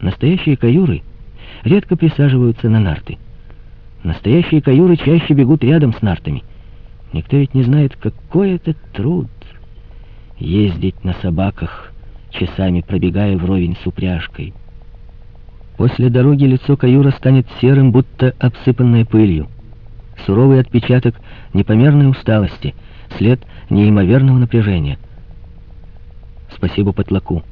Настоящие каюры редко присаживаются на нарты. Настоящие каюры чаще бегут рядом с нартами. Никто ведь не знает, какой это труд — ездить на собаках, часами пробегая вровень с упряжкой. После дороги лицо каюра станет серым, будто обсыпанное пылью. Суровый отпечаток непомерной усталости, след неимоверного напряжения. Спасибо потлаку.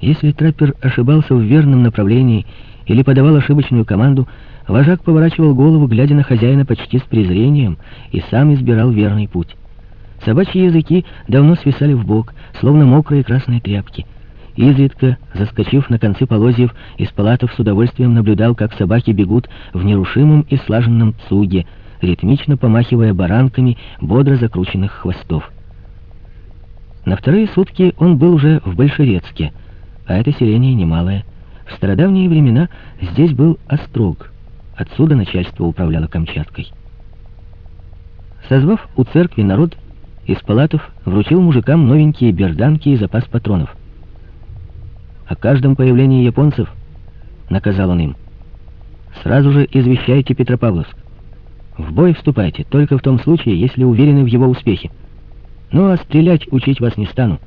Если траппер ошибался в верном направлении или подавал ошибочную команду, вожак поворачивал голову, глядя на хозяина почти с презрением, и сам избирал верный путь. Собачьи языки давно свисали в бок, словно мокрые красные тряпки. Изредка, заскочив на концы полозьев, из палатов с удовольствием наблюдал, как собаки бегут в нерушимом и слаженном цуге, ритмично помахивая баранками бодро закрученных хвостов. На вторые сутки он был уже в Большерецке — а это селение немалое. В стародавние времена здесь был острог. Отсюда начальство управляло Камчаткой. Созвав у церкви народ, из палатов вручил мужикам новенькие берданки и запас патронов. О каждом появлении японцев, наказал он им, сразу же извещайте Петропавловск. В бой вступайте, только в том случае, если уверены в его успехе. Ну а стрелять учить вас не стану.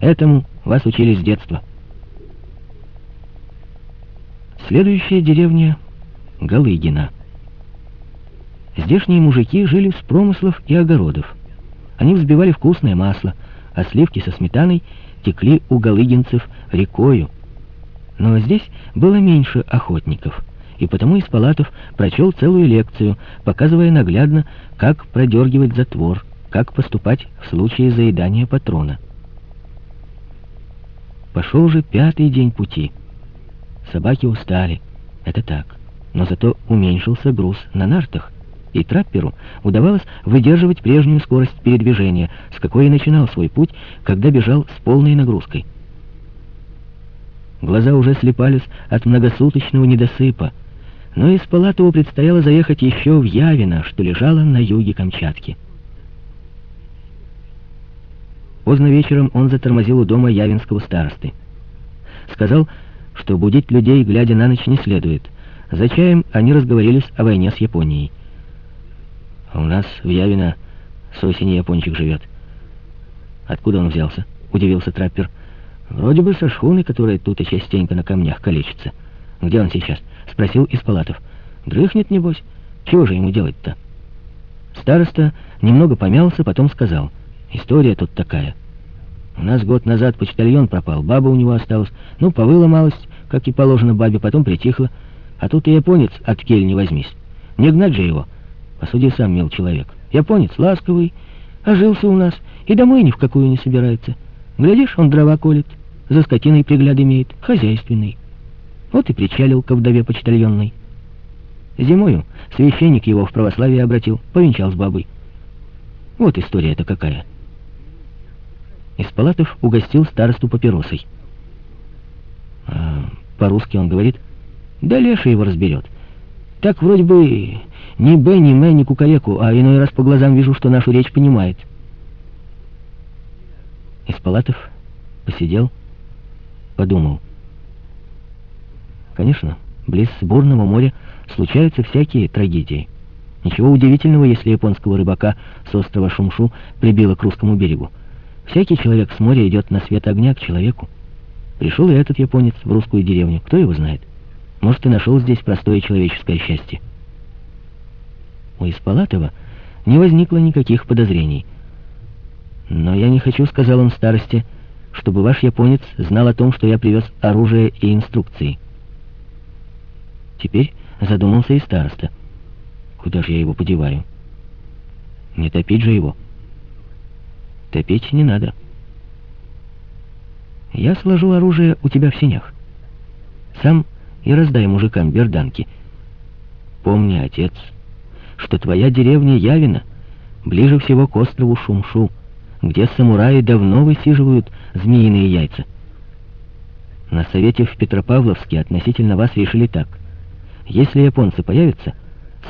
Этому вас учили с детства. Следующая деревня — Галыгина. Здешние мужики жили с промыслов и огородов. Они взбивали вкусное масло, а сливки со сметаной текли у галыгинцев рекою. Но здесь было меньше охотников, и потому из палатов прочел целую лекцию, показывая наглядно, как продергивать затвор, как поступать в случае заедания патрона. Пошел уже пятый день пути — Собаки устали, это так. Но зато уменьшился груз на нартах, и трапперу удавалось выдерживать прежнюю скорость передвижения, с какой и начинал свой путь, когда бежал с полной нагрузкой. Глаза уже слепались от многосуточного недосыпа, но из Палатова предстояло заехать еще в Явино, что лежало на юге Камчатки. Поздно вечером он затормозил у дома явинского старосты. Сказал, что будить людей, глядя на ночь, не следует. За чаем они разговорились о войне с Японией. «У нас в Явино с осени япончик живет». «Откуда он взялся?» — удивился траппер. «Вроде бы со шхуны, которая тут и частенько на камнях калечится. Где он сейчас?» — спросил из палатов. «Дрыхнет, небось. Чего же ему делать-то?» Староста немного помялся, потом сказал. «История тут такая». У нас год назад почтальон пропал, баба у него осталась. Ну, повыла малость, как и положено бабе, потом притихла. А тут и японец от кель не возьмись. Не гнать же его. Посуди сам, мил человек. Японец ласковый, ожился у нас, и домой ни в какую не собирается. Глядишь, он дрова колет, за скотиной пригляд имеет, хозяйственный. Вот и причалил ко вдове почтальонной. Зимою священник его в православие обратил, повенчал с бабой. Вот история-то какая. Из палатов угостил старосту папиросой. По-русски он говорит, да Леша его разберет. Так вроде бы ни Б, ни М, ни Кукареку, а иной раз по глазам вижу, что нашу речь понимает. Из палатов посидел, подумал. Конечно, близ бурного моря случаются всякие трагедии. Ничего удивительного, если японского рыбака с острова Шумшу прибило к русскому берегу. Всякий человек с моря идет на свет огня к человеку. Пришел и этот японец в русскую деревню, кто его знает. Может, и нашел здесь простое человеческое счастье. У Испалатова не возникло никаких подозрений. «Но я не хочу», — сказал он старости, — «чтобы ваш японец знал о том, что я привез оружие и инструкции». Теперь задумался и староста. «Куда же я его подеваю?» «Не топить же его». Топить не надо. Я сложу оружие у тебя в синях. Сам и раздай мужикам берданки. Помни, отец, что твоя деревня Явина ближе всего к острову Шумшу, где самураи давно высиживают змеиные яйца. На совете в Петропавловске относительно вас решили так. Если японцы появятся,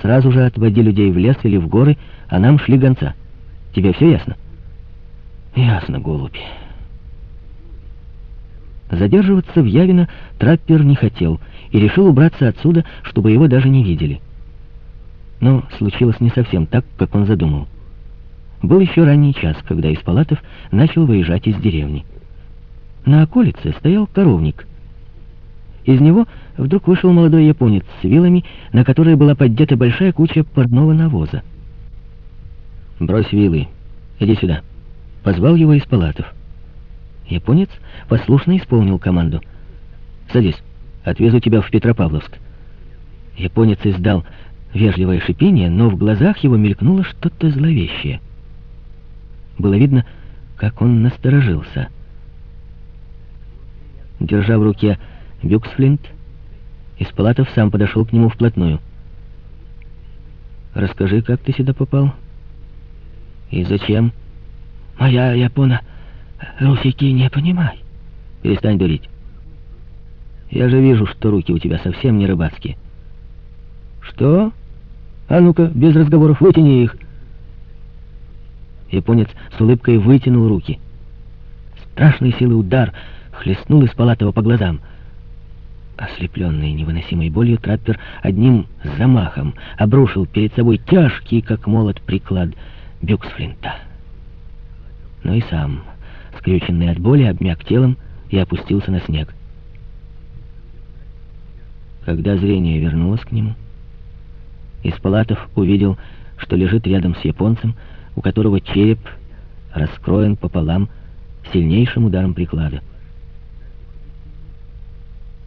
сразу же отводи людей в лес или в горы, а нам шли гонца. Тебе все ясно? Ясно, голубь. Задерживаться в Явино траппер не хотел и решил убраться отсюда, чтобы его даже не видели. Но случилось не совсем так, как он задумал. Был еще ранний час, когда из палатов начал выезжать из деревни. На околице стоял коровник. Из него вдруг вышел молодой японец с вилами, на которые была поддета большая куча парного навоза. «Брось вилы, иди сюда», — позвал его из палатов. Японец послушно исполнил команду. «Садись, отвезу тебя в Петропавловск». Японец издал вежливое шипение, но в глазах его мелькнуло что-то зловещее. Было видно, как он насторожился. Держа в руке бюксфлинт, Испалатов сам подошел к нему вплотную. «Расскажи, как ты сюда попал? И зачем?» «Моя япона русики не понимай». «Перестань дурить. Я же вижу, что руки у тебя совсем не рыбацкие». «Что? А ну-ка, без разговоров, вытяни их». Японец с улыбкой вытянул руки. Страшной силы удар хлестнул из Палатова по глазам. Ослепленный невыносимой болью, траппер одним замахом обрушил перед собой тяжкий, как молот, приклад бюксфлинта. Но и сам, скрюченный от боли, обмяк телом и опустился на снег. Когда зрение вернулось к нему, Испалатов увидел, что лежит рядом с японцем, у которого череп раскроен пополам сильнейшим ударом приклада.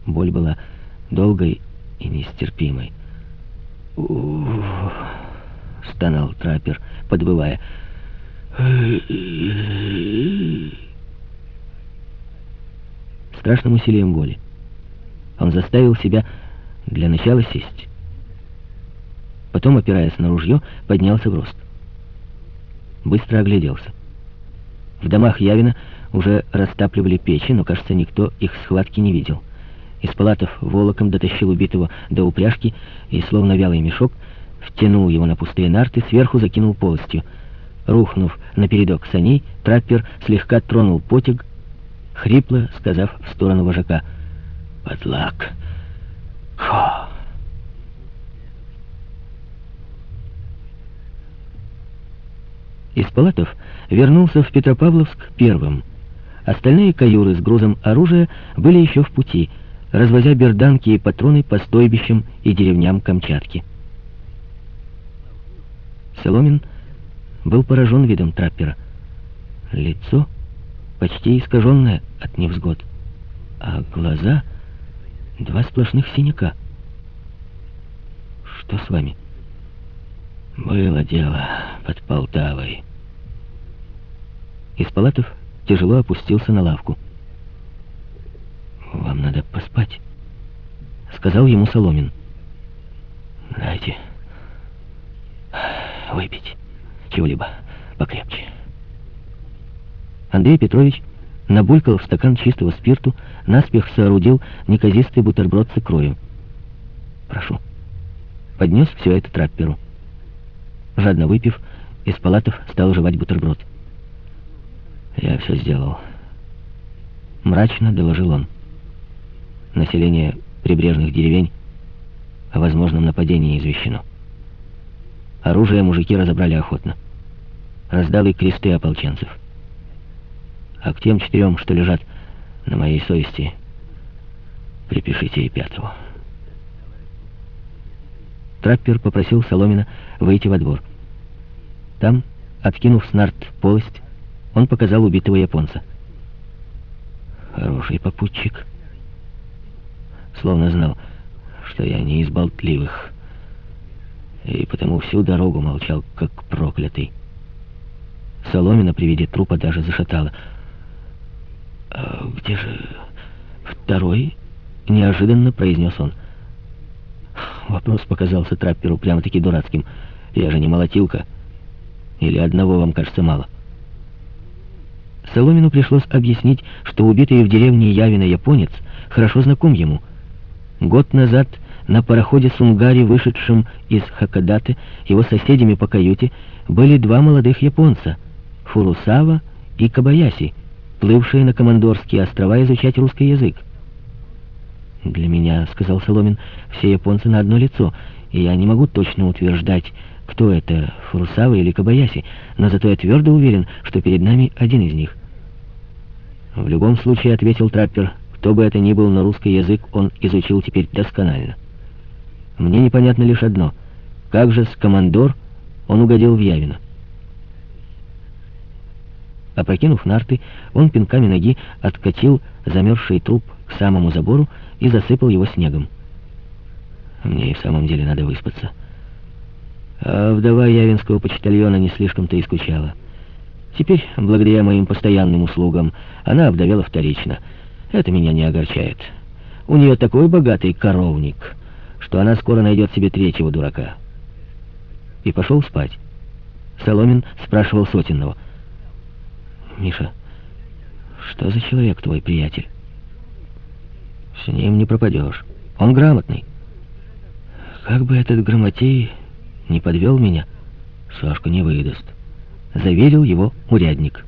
Боль была долгой и нестерпимой. «Ух!» — стонал траппер, подвывая. Страшным усилием воли он заставил себя для начала сесть. Потом, опираясь на ружье, поднялся в рост быстро огляделся. В домах Явина уже растапливали печи, но, кажется, никто их схватки не видел. Из палатов волоком дотащил убитого до упряжки и, словно вялый мешок, втянул его на пустые нарты, сверху закинул полостью. Рухнув на передок саней, траппер слегка тронул потяг, хрипло сказав в сторону вожака «Подлак! Хо!» Из палатов вернулся в Петропавловск первым. Остальные каюры с грузом оружия были еще в пути, развозя берданки и патроны по стойбищам и деревням Камчатки. Соломин был поражен видом траппера. Лицо почти искаженное от невзгод, а глаза — два сплошных синяка. «Что с вами?» Было дело под Полтавой. Испалатов тяжело опустился на лавку. «Вам надо поспать», — сказал ему Соломин. «Дайте выпить чего-либо покрепче». Андрей Петрович набулькал в стакан чистого спирту, наспех соорудил неказистый бутерброд с икрою. «Прошу». Поднес все это трапперу. Жадно выпив, Испалатов стал жевать бутерброд. «Я все сделал», — мрачно доложил он. Население прибрежных деревень о возможном нападении извещено. Оружие мужики разобрали охотно. Раздал кресты ополченцев. А к тем четырем, что лежат на моей совести, припишите и пятого. Траппер попросил Соломина выйти во двор. Там, откинув снарт полость, он показал убитого японца. Хороший попутчик. Словно знал, что я не из болтливых. И потому всю дорогу молчал, как проклятый. Соломина при виде трупа даже зашатала. «А где же второй?» — неожиданно произнес он. Вопрос показался трапперу прямо-таки дурацким. «Я же не молотилка». Или одного вам кажется мало? Соломину пришлось объяснить, что убитый в деревне Явина японец хорошо знаком ему. Год назад на пароходе Сунгари, вышедшем из Хакадаты, его соседями по каюте были два молодых японца — Фурусава и Кабаяси, плывшие на Командорские острова изучать русский язык. «Для меня, — сказал Соломин, — все японцы на одно лицо, и я не могу точно утверждать, кто это, Фурусава или Кабаяси, но зато я твердо уверен, что перед нами один из них». «В любом случае, — ответил траппер, — кто бы это ни был, но русский язык он изучил теперь досконально. Мне непонятно лишь одно — как же с командор он угодил в Явино?» Опрокинув нарты, он пинками ноги откатил замерзший труп к самому забору и засыпал его снегом. Мне и в самом деле надо выспаться. А вдова Явинского почтальона не слишком-то и скучала. Теперь, благодаря моим постоянным услугам, она обдавела вторично. Это меня не огорчает. У нее такой богатый коровник, что она скоро найдет себе третьего дурака. И пошел спать. Соломин спрашивал Сотинного — Миша, что за человек твой приятель? С ним не пропадешь. Он грамотный. Как бы этот грамотей не подвел меня, Сашка не выдаст. Заверил его урядник.